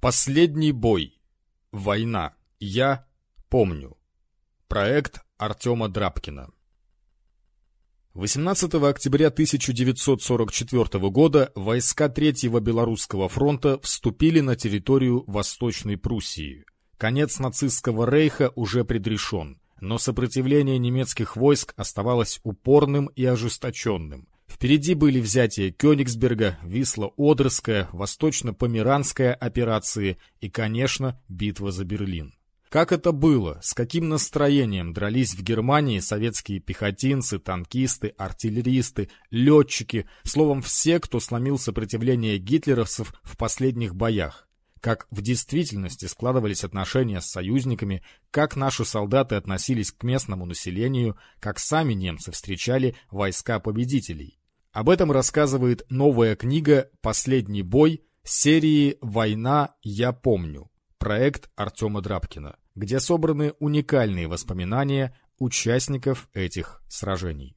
Последний бой. Война. Я помню. Проект Артема Драбкина. 18 октября 1944 года войска Третьего Белорусского фронта вступили на территорию Восточной Пруссии. Конец нацистского рейха уже предрешен, но сопротивление немецких войск оставалось упорным и ожесточенным. Впереди были взятие Кёнигсберга, Висло-Одерская, Восточно-Померанская операции и, конечно, битва за Берлин. Как это было, с каким настроением дрались в Германии советские пехотинцы, танкисты, артиллеристы, летчики, словом, все, кто сломил сопротивление гитлеровцев в последних боях. Как в действительности складывались отношения с союзниками, как наши солдаты относились к местному населению, как сами немцы встречали войска победителей. Об этом рассказывает новая книга «Последний бой» серии «Война. Я помню» проект Артема Драбкина, где собраны уникальные воспоминания участников этих сражений.